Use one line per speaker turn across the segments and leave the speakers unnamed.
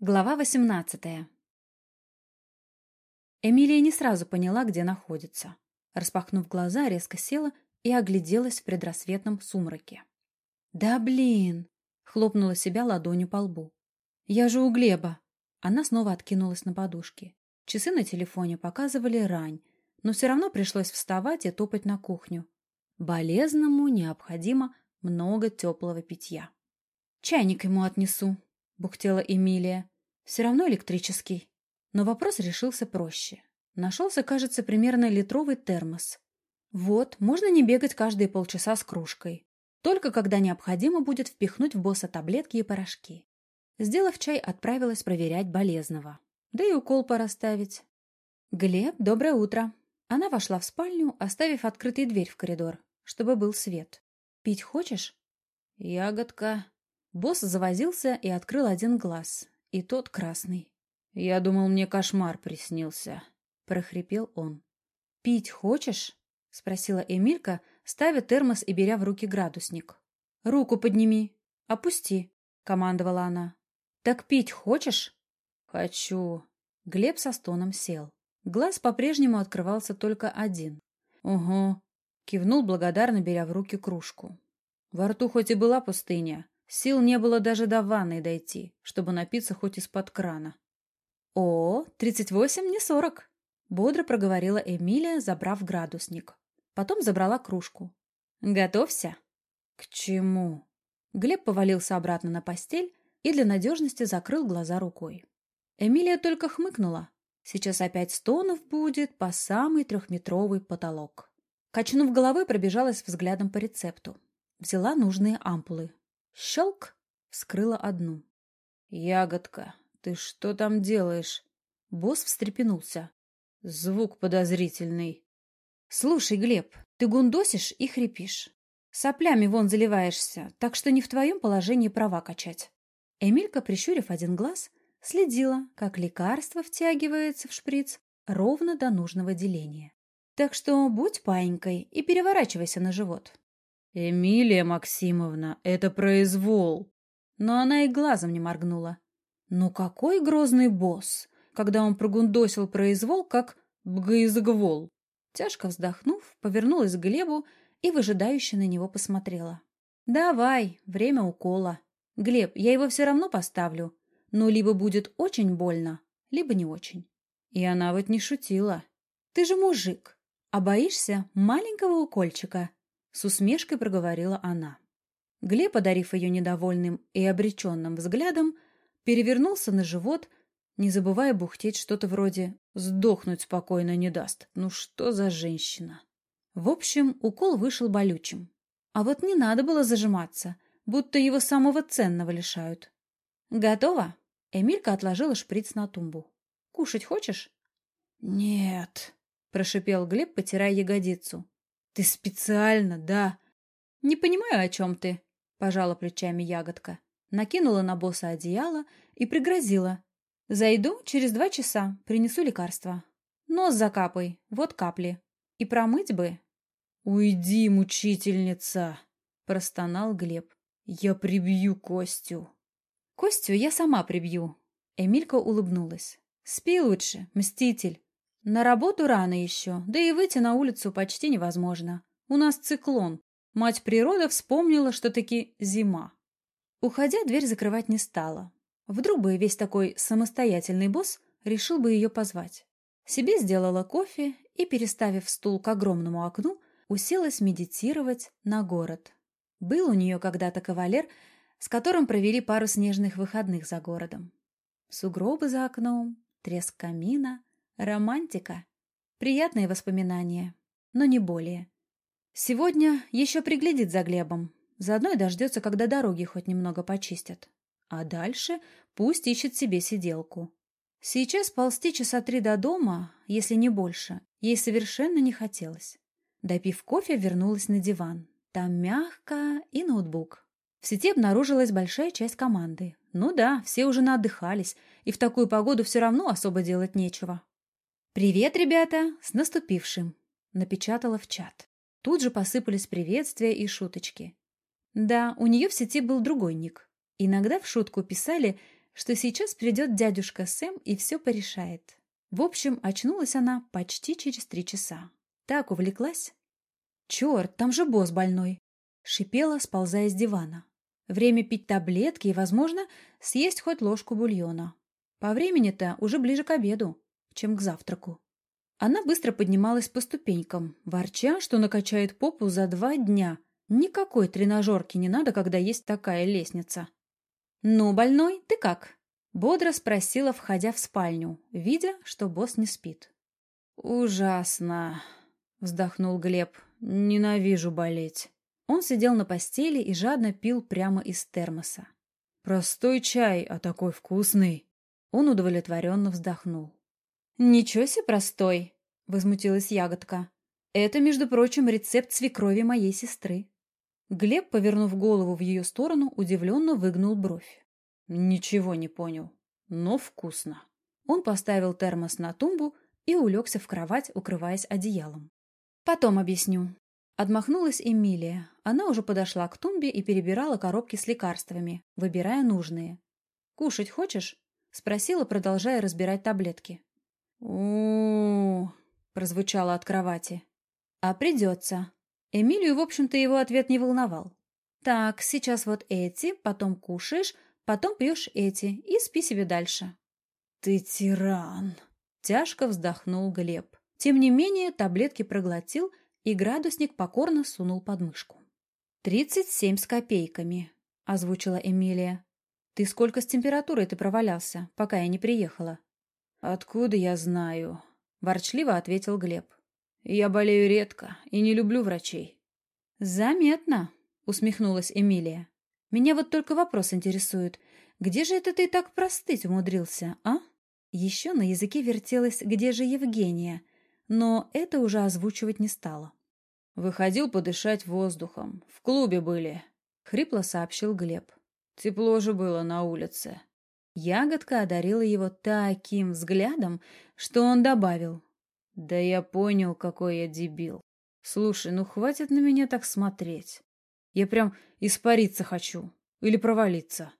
Глава 18 Эмилия не сразу поняла, где находится. Распахнув глаза, резко села и огляделась в предрассветном сумраке. «Да блин!» — хлопнула себя ладонью по лбу. «Я же у Глеба!» Она снова откинулась на подушке. Часы на телефоне показывали рань, но все равно пришлось вставать и топать на кухню. Болезному необходимо много теплого питья. «Чайник ему отнесу», — бухтела Эмилия. «Все равно электрический». Но вопрос решился проще. Нашелся, кажется, примерно литровый термос. Вот, можно не бегать каждые полчаса с кружкой. Только когда необходимо будет впихнуть в босса таблетки и порошки. Сделав чай, отправилась проверять болезного. Да и укол пора ставить. «Глеб, доброе утро!» Она вошла в спальню, оставив открытой дверь в коридор, чтобы был свет. «Пить хочешь?» «Ягодка», Босс завозился и открыл один глаз, и тот красный. «Я думал, мне кошмар приснился», — прохрипел он. «Пить хочешь?» — спросила Эмилька, ставя термос и беря в руки градусник. «Руку подними. Опусти», — командовала она. «Так пить хочешь?» «Хочу». Глеб со стоном сел. Глаз по-прежнему открывался только один. «Угу», — кивнул благодарно, беря в руки кружку. Во рту хоть и была пустыня, Сил не было даже до ванной дойти, чтобы напиться хоть из-под крана. «О, тридцать восемь, не сорок!» — бодро проговорила Эмилия, забрав градусник. Потом забрала кружку. «Готовься!» «К чему?» Глеб повалился обратно на постель и для надежности закрыл глаза рукой. Эмилия только хмыкнула. Сейчас опять стонов будет по самый трехметровый потолок. Качнув головой, пробежалась взглядом по рецепту. Взяла нужные ампулы. Щелк! Вскрыла одну. «Ягодка, ты что там делаешь?» Босс встрепенулся. Звук подозрительный. «Слушай, Глеб, ты гундосишь и хрипишь. Соплями вон заливаешься, так что не в твоем положении права качать». Эмилька, прищурив один глаз, следила, как лекарство втягивается в шприц ровно до нужного деления. Так что будь паинькой и переворачивайся на живот. «Эмилия Максимовна, это произвол!» Но она и глазом не моргнула. «Ну какой грозный босс, когда он прогундосил произвол, как бгаизгвол!» Тяжко вздохнув, повернулась к Глебу и выжидающе на него посмотрела. «Давай, время укола. Глеб, я его все равно поставлю, но либо будет очень больно, либо не очень». И она вот не шутила. «Ты же мужик, а боишься маленького укольчика?» С усмешкой проговорила она. Глеб, одарив ее недовольным и обреченным взглядом, перевернулся на живот, не забывая бухтеть что-то вроде «сдохнуть спокойно не даст». Ну что за женщина? В общем, укол вышел болючим. А вот не надо было зажиматься, будто его самого ценного лишают. «Готово?» Эмилька отложила шприц на тумбу. «Кушать хочешь?» «Нет», — прошипел Глеб, потирая ягодицу. Ты специально, да? Не понимаю, о чем ты, пожала плечами ягодка. Накинула на босса одеяло и пригрозила. Зайду через два часа, принесу лекарства. Нос закапай, вот капли. И промыть бы. Уйди, мучительница, простонал Глеб. Я прибью Костю. Костю я сама прибью. Эмилька улыбнулась. Спи лучше, мститель. На работу рано еще, да и выйти на улицу почти невозможно. У нас циклон. Мать природа вспомнила, что таки зима. Уходя, дверь закрывать не стала. Вдруг бы весь такой самостоятельный босс решил бы ее позвать. Себе сделала кофе и, переставив стул к огромному окну, уселась медитировать на город. Был у нее когда-то кавалер, с которым провели пару снежных выходных за городом. Сугробы за окном, треск камина, Романтика. Приятные воспоминания, но не более. Сегодня еще приглядит за Глебом. Заодно и дождется, когда дороги хоть немного почистят. А дальше пусть ищет себе сиделку. Сейчас ползти часа три до дома, если не больше, ей совершенно не хотелось. Допив кофе, вернулась на диван. Там мягко и ноутбук. В сети обнаружилась большая часть команды. Ну да, все уже наотдыхались, и в такую погоду все равно особо делать нечего. «Привет, ребята! С наступившим!» — напечатала в чат. Тут же посыпались приветствия и шуточки. Да, у нее в сети был другой ник. Иногда в шутку писали, что сейчас придет дядюшка Сэм и все порешает. В общем, очнулась она почти через три часа. Так увлеклась. «Черт, там же босс больной!» Шипела, сползая с дивана. Время пить таблетки и, возможно, съесть хоть ложку бульона. По времени-то уже ближе к обеду, чем к завтраку. Она быстро поднималась по ступенькам, ворча, что накачает попу за два дня. Никакой тренажерки не надо, когда есть такая лестница. «Ну, больной, ты как?» Бодро спросила, входя в спальню, видя, что босс не спит.
«Ужасно!» — вздохнул Глеб. «Ненавижу болеть».
Он сидел на постели и жадно пил прямо из термоса.
«Простой чай, а такой вкусный!»
Он удовлетворенно вздохнул. «Ничего себе простой!» — возмутилась ягодка. «Это, между прочим, рецепт свекрови моей сестры». Глеб, повернув голову в ее сторону, удивленно выгнул бровь.
«Ничего не понял, но вкусно».
Он поставил термос на тумбу и улегся в кровать, укрываясь одеялом. «Потом объясню», Отмахнулась Эмилия. Она уже подошла к тумбе и перебирала коробки с лекарствами, выбирая нужные. «Кушать хочешь?» — спросила, продолжая разбирать таблетки.
У
прозвучало от кровати. «А придется». Эмилию, в общем-то, его ответ не волновал. «Так, сейчас вот эти, потом кушаешь, потом пьешь эти и спи себе дальше».
«Ты тиран!» — тяжко вздохнул Глеб.
Тем не менее, таблетки проглотил и градусник покорно сунул под мышку. «Тридцать семь с копейками», — озвучила Эмилия. «Ты сколько с температурой ты провалялся, пока я не приехала?»
«Откуда я знаю?» — ворчливо ответил Глеб. «Я болею редко и не люблю врачей».
«Заметно», — усмехнулась Эмилия. «Меня вот только вопрос интересует. Где же это ты так простыть умудрился, а?» Еще на языке вертелось «Где же Евгения?», но это уже озвучивать не стала.
«Выходил подышать воздухом. В клубе были», — хрипло сообщил Глеб. «Тепло же было на улице».
Ягодка одарила его таким взглядом, что он добавил.
«Да я понял, какой я дебил. Слушай, ну хватит на меня так смотреть. Я прям испариться хочу. Или провалиться».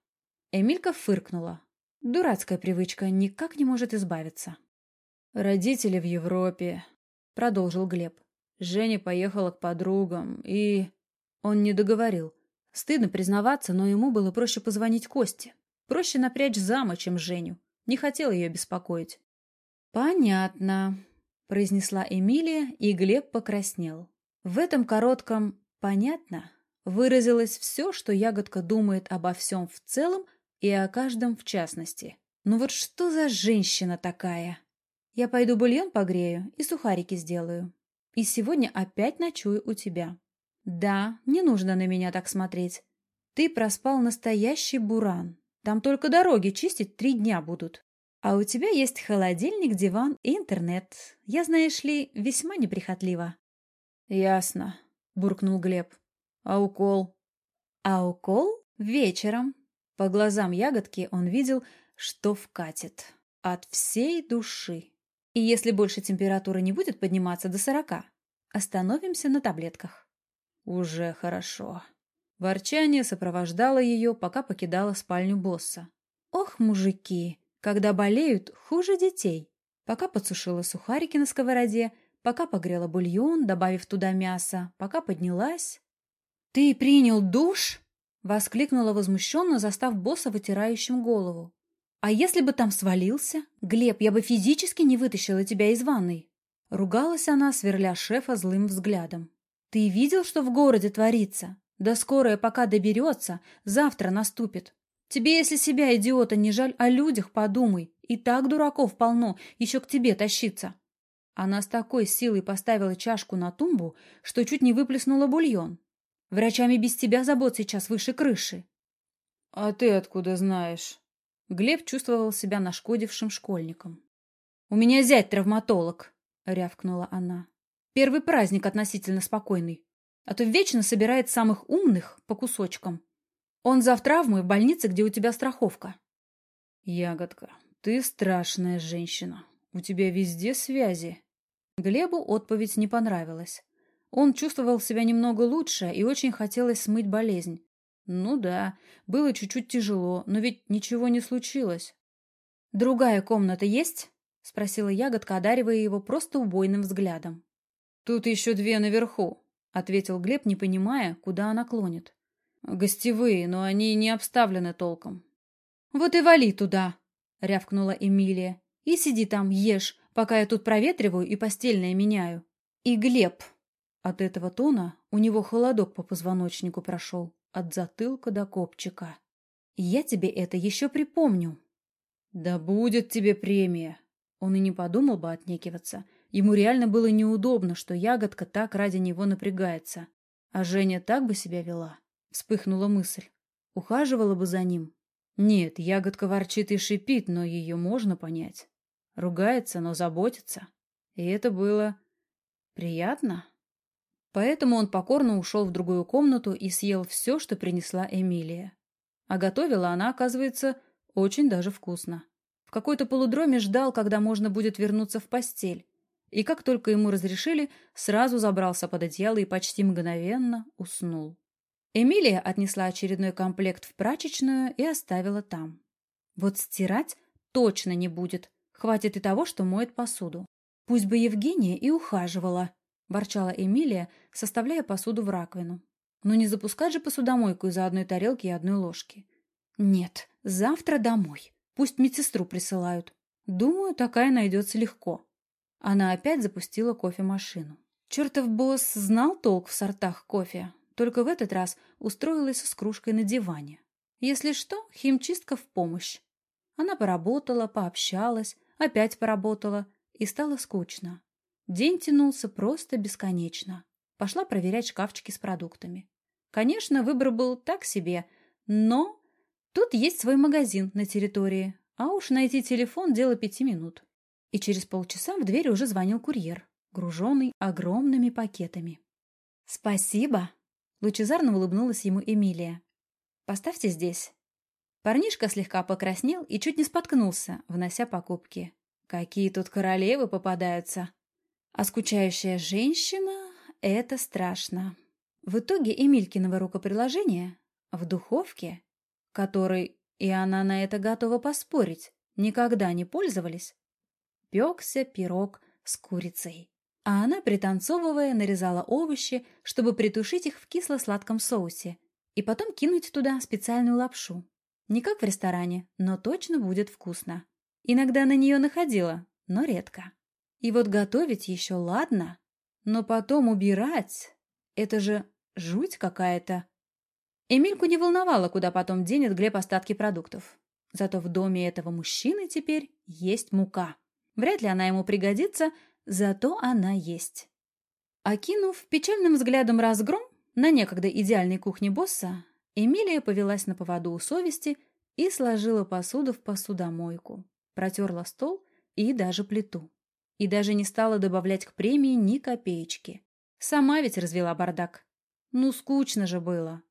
Эмилька фыркнула. Дурацкая привычка никак не может избавиться.
Родители в Европе, продолжил Глеб. Женя поехала к подругам, и...
Он не договорил. Стыдно признаваться, но ему было проще позвонить Косте. Проще напрячь зама, чем Женю. Не хотел ее беспокоить. «Понятно», — произнесла Эмилия, и Глеб покраснел. В этом коротком «понятно» выразилось все, что ягодка думает обо всем в целом и о каждом в частности. Ну вот что за женщина такая? Я пойду бульон погрею и сухарики сделаю. И сегодня опять ночую у тебя. Да, не нужно на меня так смотреть. Ты проспал настоящий буран. Там только дороги чистить три дня будут. А у тебя есть холодильник, диван и интернет. Я, знаешь ли, весьма неприхотлива.
Ясно, буркнул Глеб. А укол?
А укол вечером. По глазам ягодки он видел, что вкатит. От всей души. И если больше температура не будет подниматься до сорока, остановимся на таблетках.
Уже хорошо. Ворчание сопровождало ее, пока покидала спальню босса.
Ох, мужики, когда болеют, хуже детей. Пока подсушила сухарики на сковороде, пока погрела бульон, добавив туда мясо, пока поднялась. «Ты принял душ?» — воскликнула возмущенно, застав босса вытирающим голову. А если бы там свалился? Глеб, я бы физически не вытащила тебя из ванной. Ругалась она, сверля шефа злым взглядом. Ты видел, что в городе творится? Да скорая пока доберется, завтра наступит. Тебе, если себя, идиота, не жаль, о людях подумай. И так дураков полно, еще к тебе тащиться. Она с такой силой поставила чашку на тумбу, что чуть не выплеснула бульон. Врачами без тебя забот сейчас выше крыши.
— А ты откуда знаешь?
Глеб чувствовал себя нашкодившим школьником. «У меня зять травматолог», — рявкнула она. «Первый праздник относительно спокойный, а то вечно собирает самых умных по кусочкам. Он зав травмы в больнице, где у тебя страховка».
«Ягодка, ты страшная женщина. У тебя везде связи».
Глебу отповедь не понравилась. Он чувствовал себя немного лучше и очень хотелось смыть болезнь.
Ну да, было чуть-чуть тяжело, но ведь ничего не случилось.
«Другая комната есть?» — спросила ягодка, одаривая его просто убойным взглядом.
«Тут еще две наверху», — ответил Глеб, не понимая, куда она клонит. «Гостевые, но они не обставлены толком».
«Вот и вали туда!» — рявкнула Эмилия. «И сиди там, ешь, пока я тут проветриваю и постельное меняю. И Глеб!» От этого тона у него холодок по позвоночнику прошел, от затылка до копчика. «Я тебе это еще припомню».
«Да будет тебе премия!» Он и не подумал бы отнекиваться — Ему реально было неудобно, что ягодка так ради него напрягается. А Женя так бы себя вела. Вспыхнула мысль. Ухаживала бы за ним. Нет, ягодка ворчит и шипит, но ее можно понять. Ругается, но заботится. И это было приятно. Поэтому он покорно ушел в другую комнату и съел все, что принесла Эмилия. А готовила она, оказывается, очень даже вкусно. В какой-то полудроме ждал, когда можно будет вернуться в постель, и как только ему разрешили, сразу забрался под одеяло и почти мгновенно уснул. Эмилия отнесла очередной комплект в прачечную и оставила там. Вот стирать точно не будет, хватит и того, что моет посуду. Пусть бы Евгения и ухаживала, ворчала Эмилия, составляя посуду в раковину. Но не запускать же посудомойку из-за одной тарелки и одной ложки. Нет, завтра домой. Пусть медсестру присылают. Думаю, такая найдется легко. Она опять запустила кофемашину. Чертов босс знал толк в сортах кофе, только в этот раз устроилась с кружкой на диване. Если что, химчистка в помощь. Она поработала, пообщалась, опять поработала, и стало скучно. День тянулся просто бесконечно. Пошла проверять шкафчики с продуктами. Конечно, выбор был так себе, но тут есть свой магазин на территории, а уж найти телефон – дело пяти минут. И через полчаса в дверь уже звонил курьер, груженный огромными пакетами. «Спасибо!» — лучезарно улыбнулась ему Эмилия. «Поставьте здесь». Парнишка слегка покраснел и чуть не споткнулся, внося покупки. Какие тут королевы попадаются! А скучающая женщина — это страшно. В итоге Эмилькиного рукоприложения в духовке, которой, и она на это готова поспорить, никогда не пользовались, пекся пирог с курицей. А она, пританцовывая, нарезала овощи, чтобы притушить их в кисло-сладком соусе, и потом кинуть туда специальную лапшу. Не как в ресторане, но точно будет вкусно. Иногда на нее находила, но редко. И вот готовить еще ладно, но потом убирать — это же жуть какая-то. Эмильку не волновало, куда потом денет Глеб остатки продуктов. Зато в доме этого мужчины теперь есть мука. Вряд ли она ему пригодится, зато она есть. Окинув печальным взглядом разгром на некогда идеальной кухне босса, Эмилия повелась на поводу у совести и сложила посуду в посудомойку, протерла стол и даже плиту. И даже не стала добавлять к премии ни копеечки. Сама ведь развела бардак. Ну, скучно же было.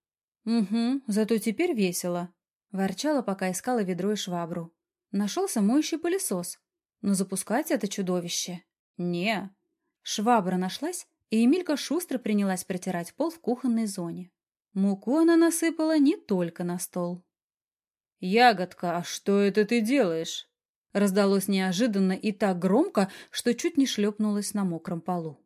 Угу, зато теперь весело. Ворчала, пока искала ведро и швабру. Нашелся моющий пылесос, но запускать это чудовище? Не. Швабра нашлась, и Эмилька шустро принялась протирать пол в кухонной зоне. Муку она насыпала не только на стол. «Ягодка, а что это ты делаешь?» Раздалось неожиданно и так громко, что чуть не шлепнулась на мокром полу.